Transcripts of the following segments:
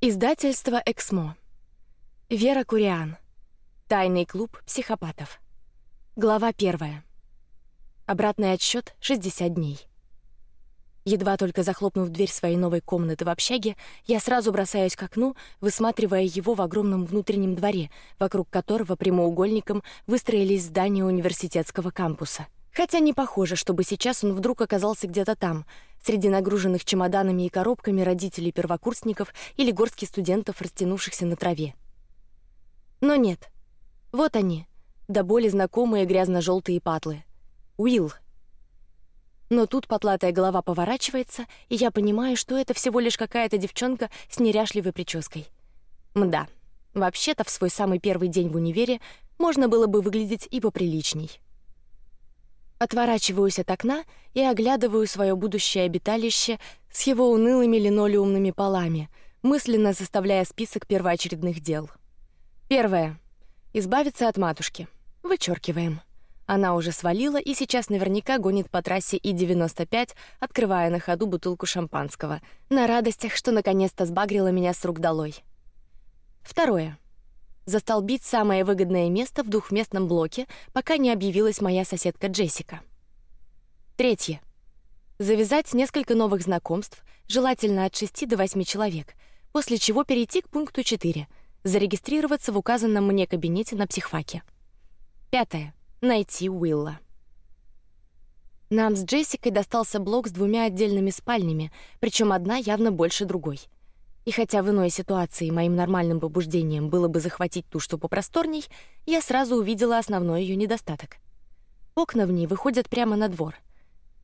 Издательство Эксмо. Вера Куриан. Тайный клуб психопатов. Глава первая. Обратный отсчет 60 дней. Едва только захлопнув дверь своей новой комнаты в общаге, я сразу бросаюсь к окну, высматривая его в огромном внутреннем дворе, вокруг которого прямоугольником выстроились здания университетского кампуса. Хотя не похоже, чтобы сейчас он вдруг оказался где-то там, среди нагруженных чемоданами и коробками родителей первокурсников или горстки студентов, растянувшихся на траве. Но нет, вот они, до боли знакомые грязно-желтые патлы. Уилл. Но тут потлатая голова поворачивается, и я понимаю, что это всего лишь какая-то девчонка с неряшливой прической. Мда. Вообще-то в свой самый первый день в универе можно было бы выглядеть и поприличней. Отворачиваюсь от окна и оглядываю свое будущее обиталище с его унылыми линолеумными полами, мысленно составляя список первоочередных дел. Первое: избавиться от матушки. Вычеркиваем. Она уже свалила и сейчас наверняка гонит по трассе И-95, открывая на ходу бутылку шампанского, на радостях, что наконец-то сбагрила меня с рук долой. Второе застолбить самое выгодное место в двухместном блоке, пока не объявилась моя соседка Джессика. Третье. Завязать несколько новых знакомств, желательно от шести до восьми человек, после чего перейти к пункту четыре: зарегистрироваться в указанном мне кабинете на психфаке. Пятое. Найти Уилла. Нам с Джессикой достался блок с двумя отдельными спальнями, причем одна явно больше другой. И хотя в иной ситуации моим нормальным побуждением было бы захватить ту, что попросторней, я сразу увидела основной ее недостаток. Окна в ней выходят прямо на двор.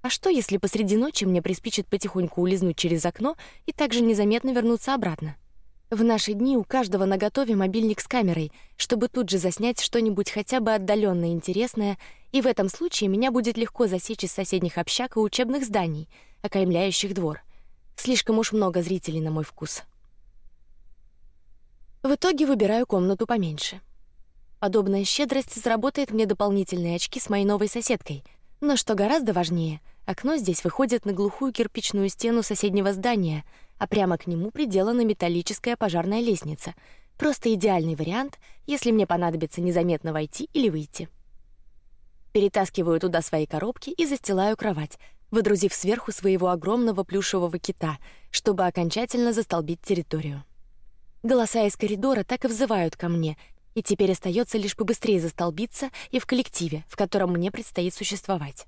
А что, если посреди ночи мне приспичит потихоньку улизнуть через окно и также незаметно вернуться обратно? В наши дни у каждого на готове мобильник с камерой, чтобы тут же заснять что-нибудь хотя бы отдаленно интересное, и в этом случае меня будет легко засечь из соседних общак и учебных зданий, окаймляющих двор. Слишком уж много зрителей на мой вкус. В итоге выбираю комнату поменьше. Подобная щедрость заработает мне дополнительные очки с моей новой соседкой. Но что гораздо важнее, окно здесь выходит на глухую кирпичную стену соседнего здания, а прямо к нему приделана металлическая пожарная лестница. Просто идеальный вариант, если мне понадобится незаметно войти или выйти. Перетаскиваю туда свои коробки и застилаю кровать, выдрузив сверху своего огромного плюшевого кита, чтобы окончательно застолбить территорию. Голоса из коридора так и взывают ко мне, и теперь остается лишь побыстрее застолбиться и в коллективе, в котором мне предстоит существовать.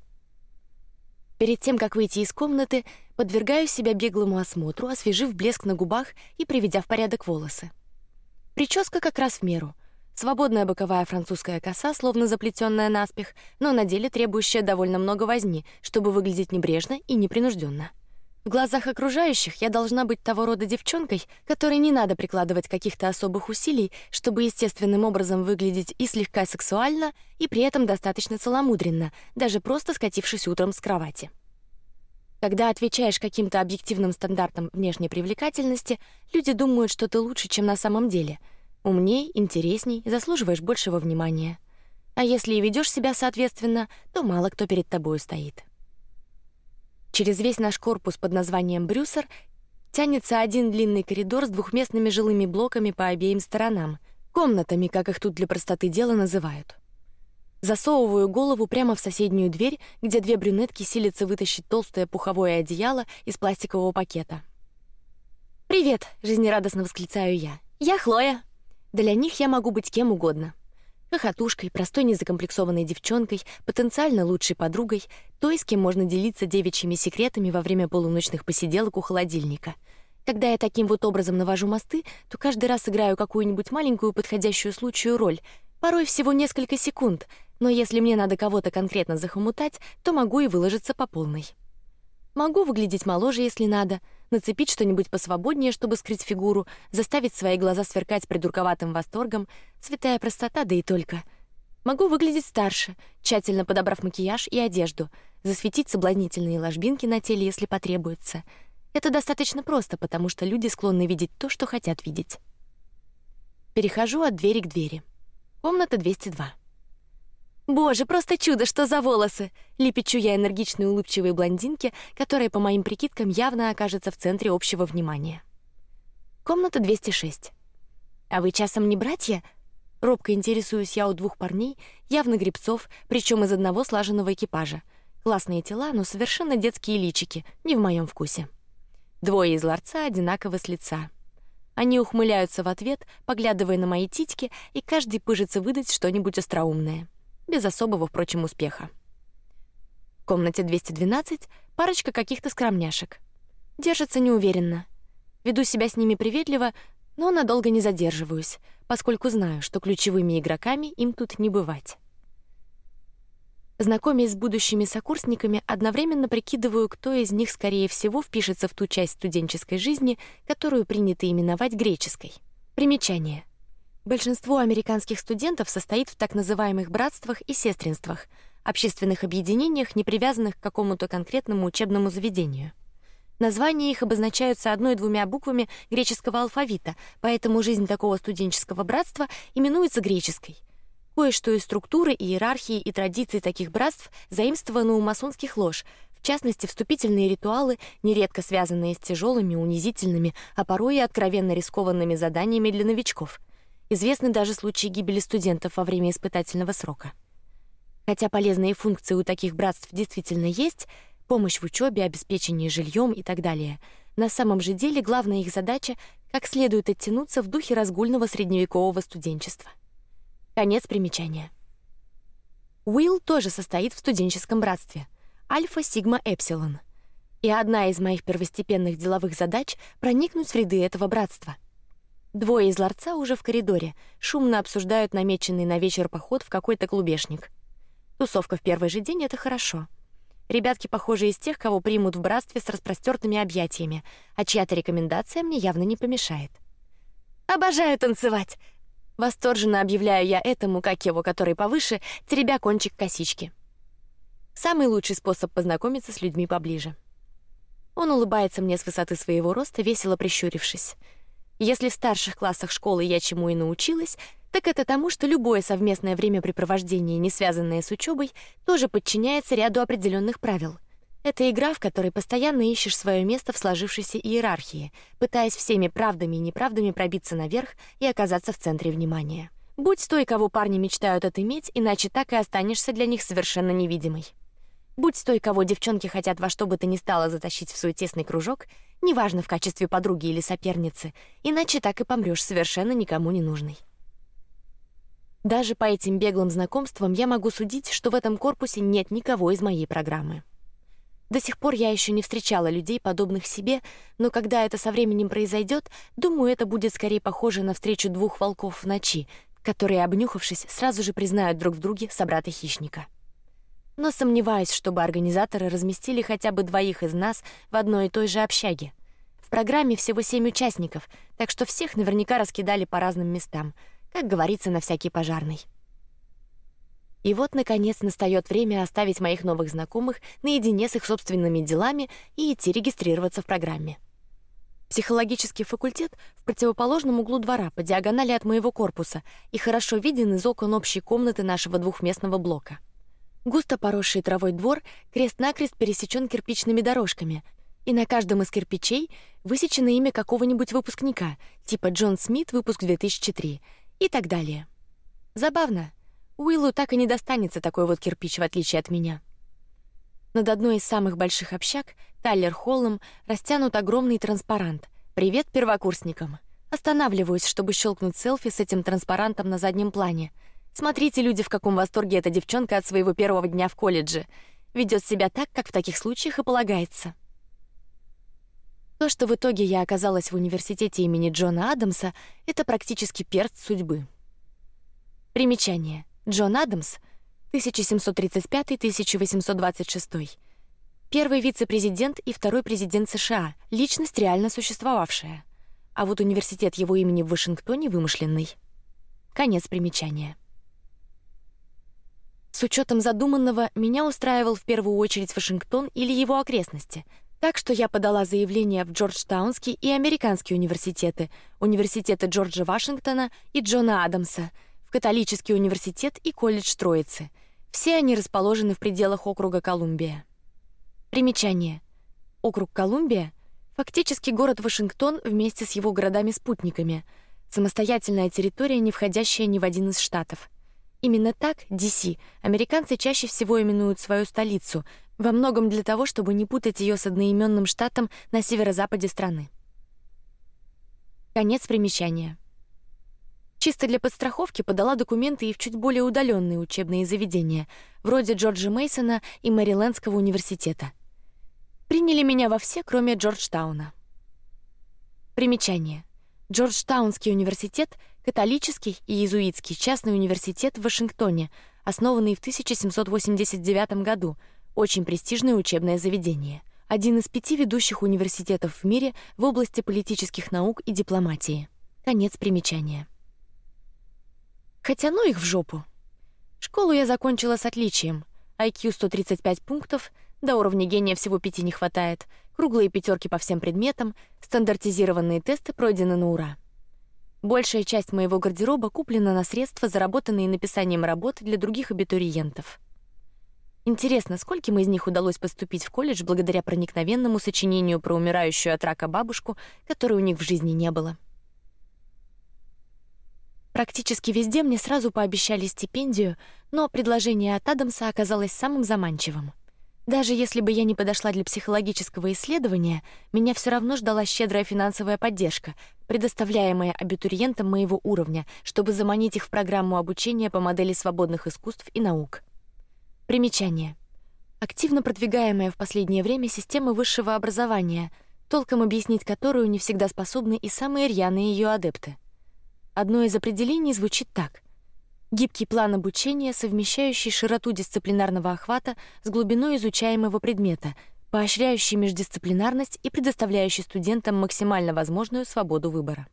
Перед тем, как выйти из комнаты, подвергаю себя беглому осмотру, освежив блеск на губах и приведя в порядок волосы. Прическа как раз в меру. Свободная боковая французская коса, словно заплетенная наспех, но на деле требующая довольно много возни, чтобы выглядеть небрежно и непринужденно. В глазах окружающих я должна быть того рода девчонкой, которой не надо прикладывать каких-то особых усилий, чтобы естественным образом выглядеть и слегка сексуально, и при этом достаточно целомудренно, даже просто скатившись утром с кровати. Когда отвечаешь каким-то объективным стандартам внешней привлекательности, люди думают, что ты лучше, чем на самом деле, умней, интересней, заслуживаешь большего внимания. А если и ведешь себя соответственно, то мало кто перед тобой стоит. Через весь наш корпус под названием Брюсер тянется один длинный коридор с двухместными жилыми блоками по обеим сторонам, комнатами, как их тут для простоты дела называют. Засовываю голову прямо в соседнюю дверь, где две брюнетки силятся вытащить толстое пуховое одеяло из пластикового пакета. Привет, жизнерадостно восклицаю я. Я Хлоя. Для них я могу быть кем угодно хохотушкой, простой незакомплексованной девчонкой, потенциально лучшей подругой, той, с кем можно делиться девичьими секретами во время полуночных посиделок у холодильника. Когда я таким вот образом навожу мосты, то каждый раз играю какую-нибудь маленькую подходящую случаю роль, порой всего несколько секунд, но если мне надо кого-то конкретно захомутать, то могу и выложиться по полной. Могу выглядеть моложе, если надо, нацепить что-нибудь посвободнее, чтобы скрыть фигуру, заставить свои глаза сверкать придурковатым восторгом, святая простота, да и только. Могу выглядеть старше, тщательно подобрав макияж и одежду, засветить соблазнительные ложбинки на теле, если потребуется. Это достаточно просто, потому что люди склонны видеть то, что хотят видеть. Перехожу от двери к двери. Комната 202. Боже, просто чудо, что за волосы! Лепечу я энергичной улыбчивой блондинке, которая, по моим прикидкам, явно окажется в центре общего внимания. Комната 206. А вы часом не братья? Робко интересуюсь я у двух парней, явно гребцов, причем из одного слаженного экипажа. Классные тела, но совершенно детские личики, не в моем вкусе. Двое из ларца одинаково с лица. Они ухмыляются в ответ, поглядывая на мои титьки, и каждый пыжится выдать что-нибудь остроумное, без особого, впрочем, успеха. В комнате 212 парочка каких-то скромняшек. Держатся неуверенно. Веду себя с ними приветливо, но надолго не задерживаюсь, поскольку знаю, что ключевыми игроками им тут не бывать. Знакомясь с будущими сокурсниками, одновременно прикидываю, кто из них скорее всего впишется в ту часть студенческой жизни, которую принято именовать греческой. Примечание: большинство американских студентов состоит в так называемых братствах и сестринствах, общественных объединениях, не привязанных к какому-то конкретному учебному заведению. Названия их обозначаются одной-двумя буквами греческого алфавита, поэтому жизнь такого студенческого братства именуется греческой. Кое-что из структуры, иерархии и традиций таких братств заимствовано у масонских лож, в частности, вступительные ритуалы, нередко связанные с тяжелыми, унизительными, а порой и откровенно рискованными заданиями для новичков. Известны даже случаи гибели студентов во время испытательного срока. Хотя полезные функции у таких братств действительно есть, помощь в учебе, обеспечение жильем и так далее. На самом же деле главная их задача — как следует оттянуться в духе разгульного средневекового студенчества. Конец примечания. Уилл тоже состоит в студенческом братстве Альфа Сигма Эпсилон, и одна из моих первостепенных деловых задач — проникнуть в ряды этого братства. Двое из ларца уже в коридоре шумно обсуждают намеченный на вечер поход в какой-то клубешник. Тусовка в первый же день — это хорошо. Ребятки похожи из тех, кого примут в братстве с распростертыми объятиями, а чья-то рекомендация мне явно не помешает. Обожаю танцевать. Восторженно объявляю я этому, как его, который повыше, теребя кончик косички. Самый лучший способ познакомиться с людьми поближе. Он улыбается мне с высоты своего роста, весело прищурившись. Если в старших классах школы я чему и научилась, так это тому, что любое совместное времяпрепровождение, не связанное с учебой, тоже подчиняется ряду определенных правил. Это игра, в которой постоянно ищешь свое место в сложившейся иерархии, пытаясь всеми правдами и неправдами пробиться наверх и оказаться в центре внимания. Будь той, кого парни мечтают отыметь, иначе так и останешься для них совершенно невидимой. Будь той, кого девчонки хотят во что бы то ни стало затащить в свой тесный кружок, неважно в качестве подруги или соперницы, иначе так и помрешь совершенно никому не нужной. Даже по этим беглым знакомствам я могу судить, что в этом корпусе нет никого из моей программы. До сих пор я еще не встречала людей, подобных себе, но когда это со временем произойдет, думаю, это будет скорее похоже на встречу двух волков в ночи, которые, обнюхавшись, сразу же признают друг в друге собрата хищника. Но сомневаюсь, чтобы организаторы разместили хотя бы двоих из нас в одной и той же общаге. В программе всего семь участников, так что всех наверняка раскидали по разным местам как говорится, на всякий пожарный. И вот наконец настает время оставить моих новых знакомых наедине с их собственными делами и идти регистрироваться в программе. Психологический факультет в противоположном углу двора по диагонали от моего корпуса и хорошо виден из окон общей комнаты нашего двухместного блока. Густо поросший травой двор крест-накрест пересечен кирпичными дорожками, и на каждом из кирпичей высечено имя какого-нибудь выпускника, типа Джон Смит, выпуск 2003, и так далее. Забавно. Уиллу так и не достанется такой вот кирпич в отличие от меня. Над одной из самых больших общак, Тайлер Холлом, растянут огромный транспарант. Привет первокурсникам. Останавливаюсь, чтобы щелкнуть селфи с этим транспарантом на заднем плане. Смотрите, люди, в каком восторге эта девчонка от своего первого дня в колледже. Ведет себя так, как в таких случаях и полагается. То, что в итоге я оказалась в университете имени Джона Адамса, это практически перст судьбы. Примечание: Джон Адамс, 1735-1826, первый вице-президент и второй президент США, личность реально существовавшая. А вот университет его имени в Вашингтоне вымышленный. Конец примечания. С учетом задуманного, меня устраивал в первую очередь Вашингтон или его окрестности, так что я подала заявление в Джорджтаунский и американские университеты, университеты Джорджа Вашингтона и Джона Адамса, в католический университет и колледж Троицы. Все они расположены в пределах округа Колумбия. Примечание: округ Колумбия Фактически город Вашингтон вместе с его городами-спутниками, самостоятельная территория, не входящая ни в один из штатов. Именно так DC американцы чаще всего именуют свою столицу, во многом для того, чтобы не путать ее с одноименным штатом на северо-западе страны. Конец примечания. Чисто для подстраховки подала документы и в чуть более удаленные учебные заведения, вроде Джорджа Мейсона и Мэрилендского университета. Приняли меня во все, кроме Джорджтауна. Примечание: Джорджтаунский университет — католический и иезуитский частный университет в Вашингтоне, основанный в 1789 году, очень престижное учебное заведение, один из пяти ведущих университетов в мире в области политических наук и дипломатии. Конец примечания. Хотя ну их в жопу. Школу я закончила с отличием. IQ 135 пунктов, до уровня гения всего пяти не хватает. Круглые пятерки по всем предметам, стандартизированные тесты пройдены на ура. Большая часть моего гардероба куплена на средства, заработанные написанием работ для других абитуриентов. Интересно, скольким из них удалось поступить в колледж благодаря проникновенному сочинению про умирающую от рака бабушку, которой у них в жизни не было. Практически везде мне сразу пообещали стипендию, но предложение от Адамса оказалось самым заманчивым. Даже если бы я не подошла для психологического исследования, меня все равно ждала щедрая финансовая поддержка, предоставляемая абитуриентам моего уровня, чтобы заманить их в программу обучения по модели свободных искусств и наук. Примечание: активно продвигаемая в последнее время система высшего образования, толком объяснить которую не всегда способны и самые рьяные ее адепты. Одно из определений звучит так: Гибкий план обучения, совмещающий широту дисциплинарного охвата с глубиной изучаемого предмета, поощряющий междисциплинарность и предоставляющий студентам максимально возможную свободу выбора.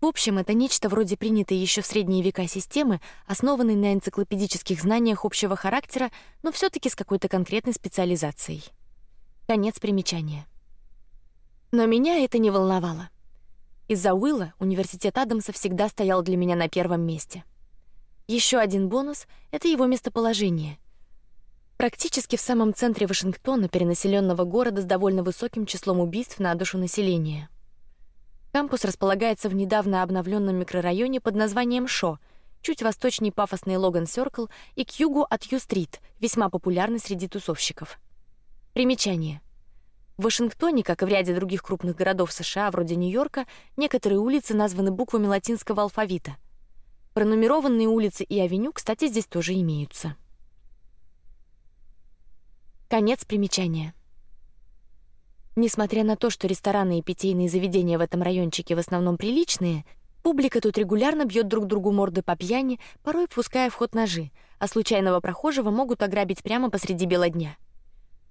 В общем, это нечто вроде принятой еще в средние века системы, основанной на энциклопедических знаниях общего характера, но все-таки с какой-то конкретной специализацией. Конец примечания. Но меня это не волновало. Из-за Уилла университет Адамса всегда стоял для меня на первом месте. Еще один бонус — это его местоположение. Практически в самом центре Вашингтона, перенаселенного города с довольно высоким числом убийств на душу населения. Кампус располагается в недавно обновленном микрорайоне под названием Шо, чуть восточнее пафосный Логан Сёркл и к югу от Ю-стрит, весьма популярный среди тусовщиков. Примечание. В Вашингтоне, как и в ряде других крупных городов США, вроде Нью-Йорка, некоторые улицы названы буквами латинского алфавита — Пронумерованные улицы и авеню, кстати, здесь тоже имеются. Конец примечания. Несмотря на то, что рестораны и питейные заведения в этом райончике в основном приличные, публика тут регулярно бьет друг другу морды по пьяни, порой пуская в ход ножи, а случайного прохожего могут ограбить прямо посреди бела дня.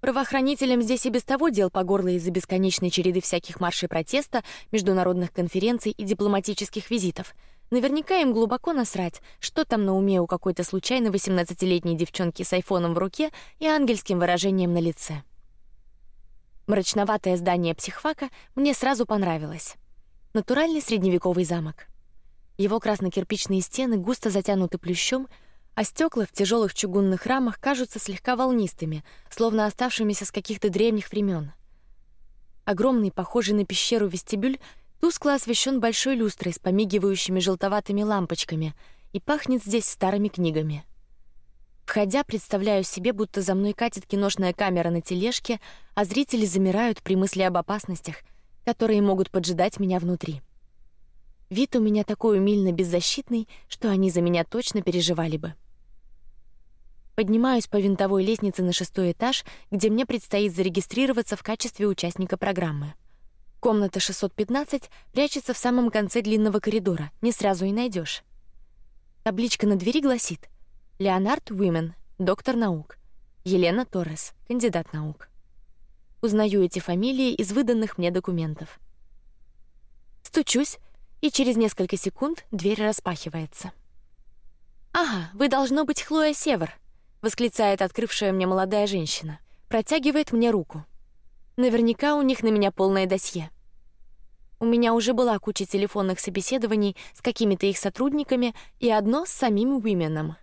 Правоохранителям здесь и без того дел по горло из-за бесконечной череды всяких маршей протеста, международных конференций и дипломатических визитов, Наверняка им глубоко насрать, что там на уме у какой-то случайной восемнадцатилетней девчонки с айфоном в руке и ангельским выражением на лице. Мрачноватое здание психфака мне сразу понравилось. Натуральный средневековый замок. Его красно-кирпичные стены густо затянуты плющом, а стекла в тяжелых чугунных рамах кажутся слегка волнистыми, словно оставшимися с каких-то древних времен. Огромный, похожий на пещеру вестибюль Тускло освещен большой люстрой с помигивающими желтоватыми лампочками и пахнет здесь старыми книгами. Входя, представляю себе, будто за мной катит киношная камера на тележке, а зрители замирают при мысли об опасностях, которые могут поджидать меня внутри. Вид у меня такой умильно беззащитный, что они за меня точно переживали бы. Поднимаюсь по винтовой лестнице на шестой этаж, где мне предстоит зарегистрироваться в качестве участника программы. Комната 615 прячется в самом конце длинного коридора, не сразу и найдешь. Табличка на двери гласит: Леонард Уимен, доктор наук, Елена Торрес, кандидат наук. Узнаю эти фамилии из выданных мне документов. Стучусь, и через несколько секунд дверь распахивается. Ага, вы должно быть Хлоя Север, восклицает открывшая мне молодая женщина, протягивает мне руку. Наверняка у них на меня полное досье. У меня уже была куча телефонных собеседований с какими-то их сотрудниками и одно с самим Уименом.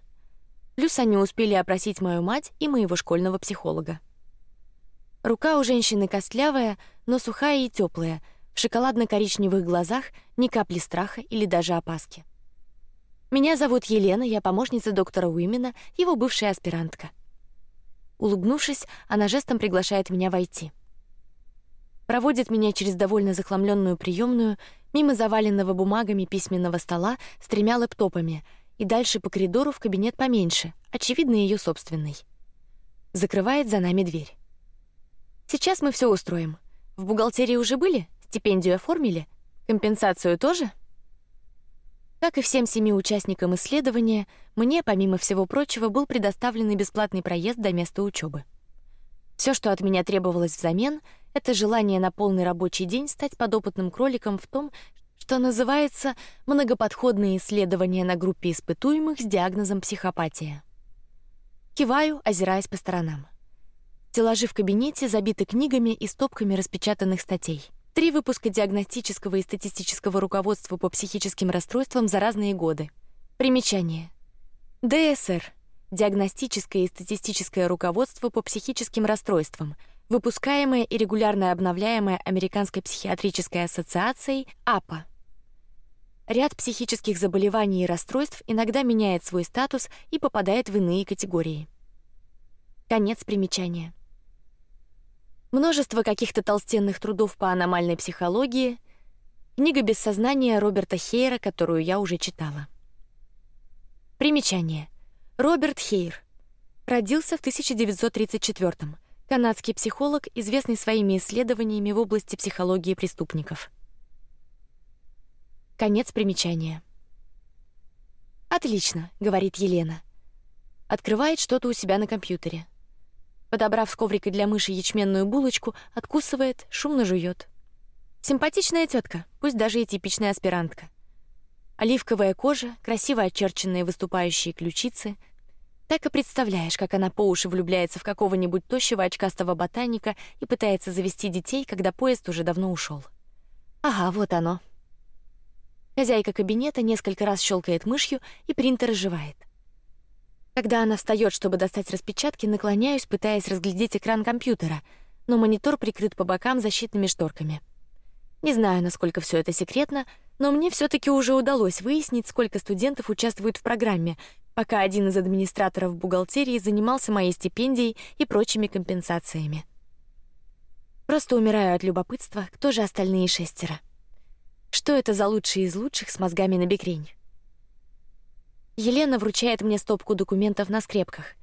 Плюс они успели опросить мою мать и моего школьного психолога. Рука у женщины костлявая, но сухая и теплая. В шоколадно-коричневых глазах ни капли страха или даже опаски. Меня зовут Елена, я помощница доктора Уимена, его бывшая аспирантка. Улыбнувшись, она жестом приглашает меня войти. Проводит меня через довольно захламленную приемную, мимо заваленного бумагами письменного стола с тремя лэптопами и дальше по коридору в кабинет поменьше, очевидно ее собственный. Закрывает за нами дверь. Сейчас мы все устроим. В бухгалтерии уже были, стипендию оформили, компенсацию тоже. Как и всем семи участникам исследования, мне, помимо всего прочего, был предоставлен бесплатный проезд до места учебы. Все, что от меня требовалось взамен, это желание на полный рабочий день стать подопытным кроликом в том, что называется многоподходные исследования на группе испытуемых с диагнозом психопатия. Киваю, озираясь по сторонам. Стеллажи в кабинете забиты книгами и стопками распечатанных статей. Три выпуска диагностического и статистического руководства по психическим расстройствам за разные годы. Примечание. ДСР. Диагностическое и статистическое руководство по психическим расстройствам, выпускаемое и регулярно обновляемое Американской психиатрической ассоциацией АПА. Ряд психических заболеваний и расстройств иногда меняет свой статус и попадает в иные категории. Конец примечания. Множество каких-то толстенных трудов по аномальной психологии, книга без сознания Роберта Хейра, которую я уже читала. Примечание: Роберт Хейр родился в 1934 -м. Канадский психолог, известный своими исследованиями в области психологии преступников. Конец примечания. Отлично, говорит Елена. Открывает что-то у себя на компьютере подобрав с коврика для мыши ячменную булочку, откусывает, шумно жует. Симпатичная тетка, пусть даже и типичная аспирантка. Оливковая кожа, красиво очерченные выступающие ключицы. Так и представляешь, как она по уши влюбляется в какого-нибудь тощего очкастого ботаника и пытается завести детей, когда поезд уже давно ушел. Ага, вот оно. Хозяйка кабинета несколько раз щелкает мышью, и принтер оживает. Когда она встает, чтобы достать распечатки, наклоняюсь, пытаясь разглядеть экран компьютера, но монитор прикрыт по бокам защитными шторками. Не знаю, насколько все это секретно, но мне все-таки уже удалось выяснить, сколько студентов участвуют в программе, пока один из администраторов бухгалтерии занимался моей стипендией и прочими компенсациями. Просто умираю от любопытства, кто же остальные шестеро. Что это за лучшие из лучших с мозгами на бекрень? Елена вручает мне стопку документов на скрепках,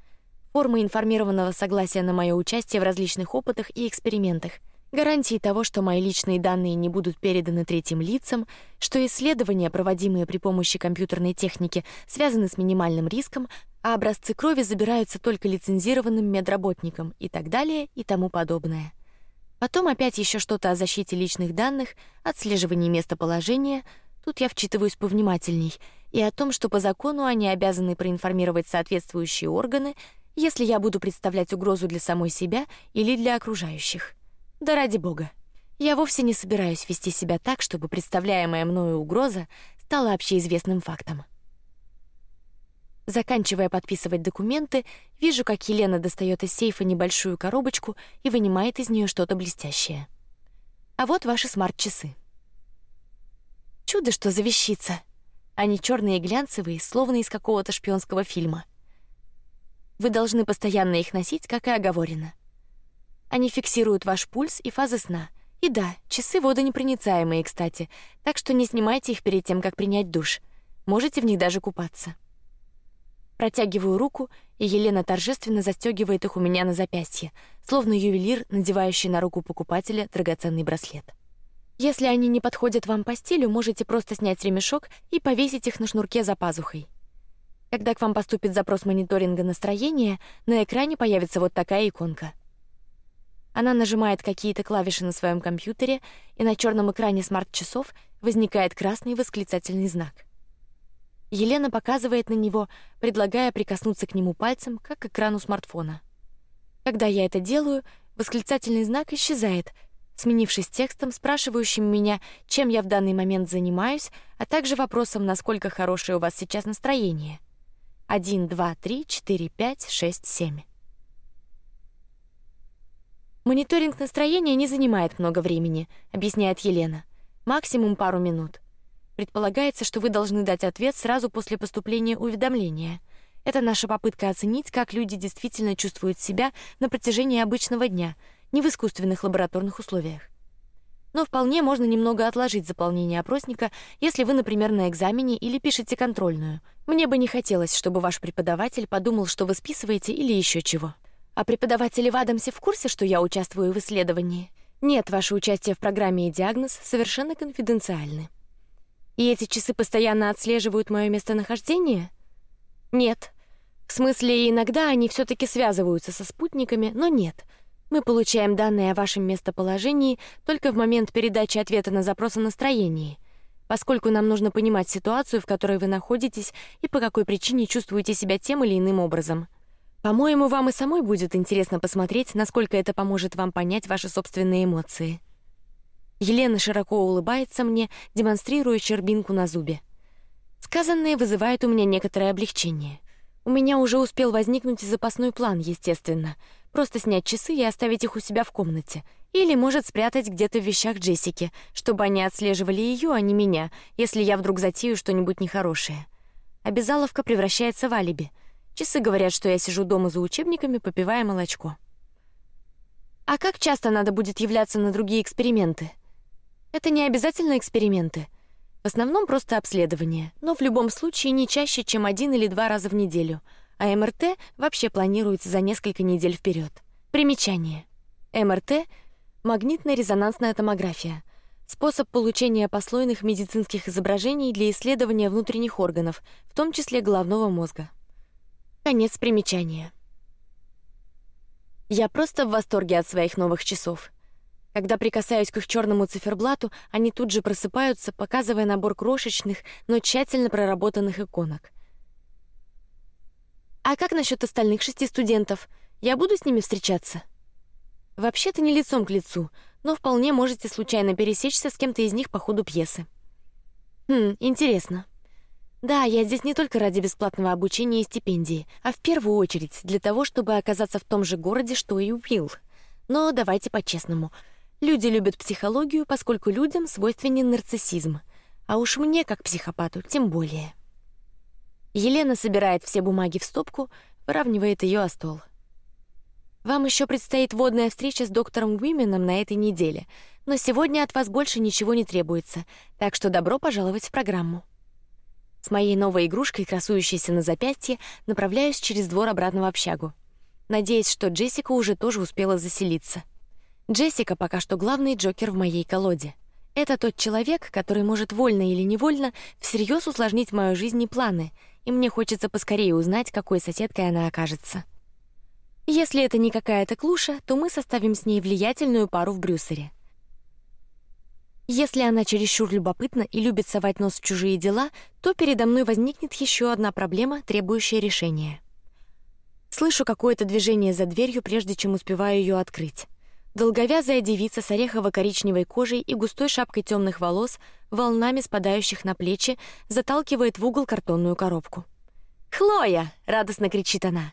формы информированного согласия на мое участие в различных опытах и экспериментах, гарантии того, что мои личные данные не будут переданы третьим лицам, что исследования, проводимые при помощи компьютерной техники, связаны с минимальным риском, а образцы крови забираются только лицензированным медработникам и так далее и тому подобное. Потом опять еще что-то о защите личных данных, отслеживании местоположения. Тут я вчитываюсь повнимательней и о том, что по закону они обязаны проинформировать соответствующие органы, если я буду представлять угрозу для самой себя или для окружающих. Да ради бога, я вовсе не собираюсь вести себя так, чтобы представляемая мною угроза стала общеизвестным фактом. Заканчивая подписывать документы, вижу, как Елена достает из сейфа небольшую коробочку и вынимает из нее что-то блестящее. А вот ваши смарт-часы. Чудо, что за вещица! Они черные и глянцевые, словно из какого-то шпионского фильма. Вы должны постоянно их носить, как и оговорено. Они фиксируют ваш пульс и фазы сна. И да, часы водонепроницаемые, кстати, так что не снимайте их перед тем, как принять душ. Можете в них даже купаться. Протягиваю руку, и Елена торжественно застегивает их у меня на запястье, словно ювелир, надевающий на руку покупателя драгоценный браслет. Если они не подходят вам по стилю, можете просто снять ремешок и повесить их на шнурке за пазухой. Когда к вам поступит запрос мониторинга настроения, на экране появится вот такая иконка. Она нажимает какие-то клавиши на своем компьютере, и на черном экране смарт-часов возникает красный восклицательный знак. Елена показывает на него, предлагая прикоснуться к нему пальцем, как к экрану смартфона. Когда я это делаю, восклицательный знак исчезает, сменившись текстом, спрашивающим меня, чем я в данный момент занимаюсь, а также вопросом, насколько хорошее у вас сейчас настроение. Один, два, три, четыре, пять, шесть, семь. Мониторинг настроения не занимает много времени, объясняет Елена. Максимум пару минут. Предполагается, что вы должны дать ответ сразу после поступления уведомления. Это наша попытка оценить, как люди действительно чувствуют себя на протяжении обычного дня, не в искусственных лабораторных условиях. Но вполне можно немного отложить заполнение опросника, если вы, например, на экзамене или пишете контрольную. Мне бы не хотелось, чтобы ваш преподаватель подумал, что вы списываете или еще чего. А преподаватели в Адамсе в курсе, что я участвую в исследовании? Нет, ваше участие в программе и диагноз совершенно конфиденциальны. И эти часы постоянно отслеживают мое местонахождение? Нет. В смысле, иногда они все-таки связываются со спутниками, но нет. Мы получаем данные о вашем местоположении только в момент передачи ответа на запрос о настроении, поскольку нам нужно понимать ситуацию, в которой вы находитесь и по какой причине чувствуете себя тем или иным образом. По-моему, вам и самой будет интересно посмотреть, насколько это поможет вам понять ваши собственные эмоции. Елена широко улыбается мне, демонстрируя чербинку на зубе. Сказанное вызывает у меня некоторое облегчение. У меня уже успел возникнуть запасной план, естественно, просто снять часы и оставить их у себя в комнате, или может спрятать где-то в вещах Джессики, чтобы они отслеживали ее, а не меня, если я вдруг затею что-нибудь нехорошее. Обязаловка превращается в алиби. Часы говорят, что я сижу дома за учебниками, попивая молочко. А как часто надо будет являться на другие эксперименты? Это не обязательно эксперименты. В основном просто обследование, но в любом случае не чаще, чем один или два раза в неделю. А МРТ вообще планируется за несколько недель вперед. Примечание: МРТ — магнитно-резонансная томография, способ получения послойных медицинских изображений для исследования внутренних органов, в том числе головного мозга. Конец примечания. Я просто в восторге от своих новых часов. Когда прикасаюсь к их черному циферблату, они тут же просыпаются, показывая набор крошечных, но тщательно проработанных иконок. А как насчет остальных шести студентов? Я буду с ними встречаться? Вообще-то не лицом к лицу, но вполне можете случайно пересечься с кем-то из них по ходу пьесы. Хм, интересно. Да, я здесь не только ради бесплатного обучения и стипендии, а в первую очередь для того, чтобы оказаться в том же городе, что и Уилл. Но давайте по-честному. Люди любят психологию, поскольку людям свойственен нарциссизм, а уж мне, как психопату, тем более. Елена собирает все бумаги в стопку, выравнивает ее о стол. Вам еще предстоит водная встреча с доктором Гуименом на этой неделе, но сегодня от вас больше ничего не требуется, так что добро пожаловать в программу. С моей новой игрушкой, красующейся на запястье, направляюсь через двор обратно в общагу, надеясь, что Джессика уже тоже успела заселиться. Джессика пока что главный Джокер в моей колоде. Это тот человек, который может вольно или невольно всерьез усложнить мою жизнь и планы, и мне хочется поскорее узнать, какой соседкой она окажется. Если это не какая-то клуша, то мы составим с ней влиятельную пару в Брюсселе. Если она чересчур любопытна и любит совать нос в чужие дела, то передо мной возникнет еще одна проблема, требующая решения. Слышу какое-то движение за дверью, прежде чем успеваю ее открыть. Долговязая девица с орехово-коричневой кожей и густой шапкой темных волос, волнами спадающих на плечи, заталкивает в угол картонную коробку. Хлоя! радостно кричит она.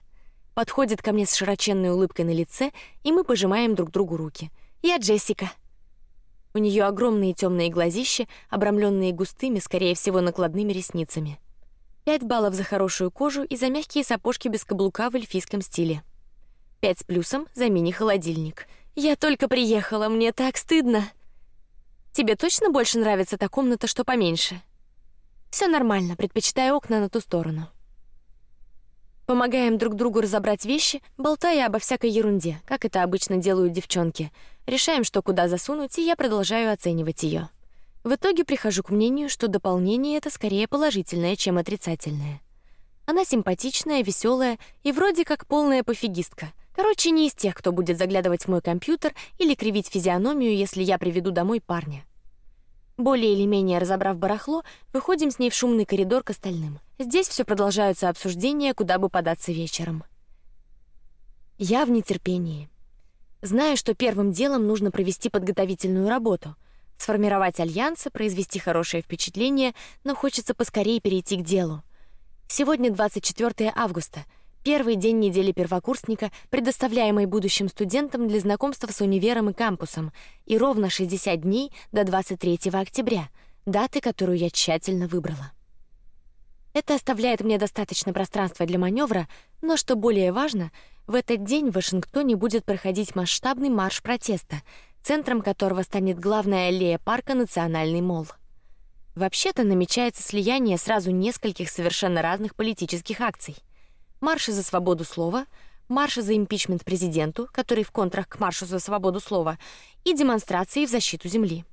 Подходит ко мне с широченной улыбкой на лице, и мы пожимаем друг другу руки. Я Джессика. У нее огромные темные глазища, обрамленные густыми, скорее всего, накладными ресницами. Пять баллов за хорошую кожу и за мягкие сапожки без каблука в эльфийском стиле. Пять с плюсом за мини-холодильник. Я только приехала, мне так стыдно. Тебе точно больше нравится та комната, что поменьше? Все нормально, предпочитаю окна на ту сторону. Помогаем друг другу разобрать вещи, болтая обо всякой ерунде, как это обычно делают девчонки. Решаем, что куда засунуть, и я продолжаю оценивать ее. В итоге прихожу к мнению, что дополнение это скорее положительное, чем отрицательное. Она симпатичная, веселая и вроде как полная пофигистка. Короче, не из тех, кто будет заглядывать в мой компьютер или кривить физиономию, если я приведу домой парня. Более или менее разобрав барахло, выходим с ней в шумный коридор к остальным. Здесь все продолжаются обсуждения, куда бы податься вечером. Я в нетерпении. Знаю, что первым делом нужно провести подготовительную работу, сформировать альянсы, произвести хорошее впечатление, но хочется поскорее перейти к делу. Сегодня 24 августа, Первый день недели первокурсника, предоставляемый будущим студентам для знакомства с универом и кампусом, и ровно 60 дней до 23 октября, даты, которую я тщательно выбрала. Это оставляет мне достаточно пространства для маневра, но что более важно, в этот день в Вашингтоне будет проходить масштабный марш протеста, центром которого станет главная аллея парка Национальный мол. Вообще-то намечается слияние сразу нескольких совершенно разных политических акций: марши за свободу слова, марши за импичмент президенту, который в контрах к маршу за свободу слова, и демонстрации в защиту земли.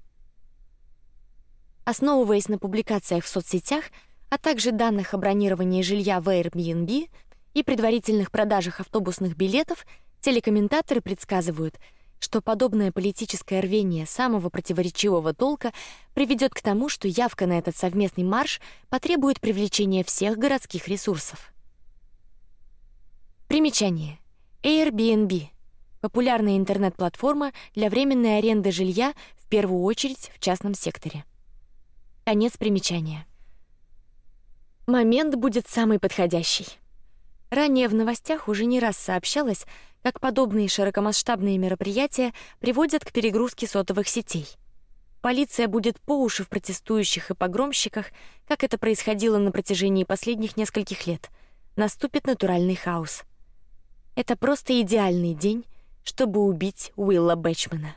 Основываясь на публикациях в соцсетях, а также данных о бронировании жилья в Airbnb и предварительных продажах автобусных билетов, телекомментаторы предсказывают, что подобное политическое рвение самого противоречивого толка приведет к тому, что явка на этот совместный марш потребует привлечения всех городских ресурсов. Примечание: Airbnb — популярная интернет-платформа для временной аренды жилья в первую очередь в частном секторе. Конец примечания. Момент будет самый подходящий. Ранее в новостях уже не раз сообщалось, как подобные широкомасштабные мероприятия приводят к перегрузке сотовых сетей. Полиция будет по уши в протестующих и погромщиках, как это происходило на протяжении последних нескольких лет. Наступит натуральный хаос. Это просто идеальный день, чтобы убить Уилла Бэтчмана.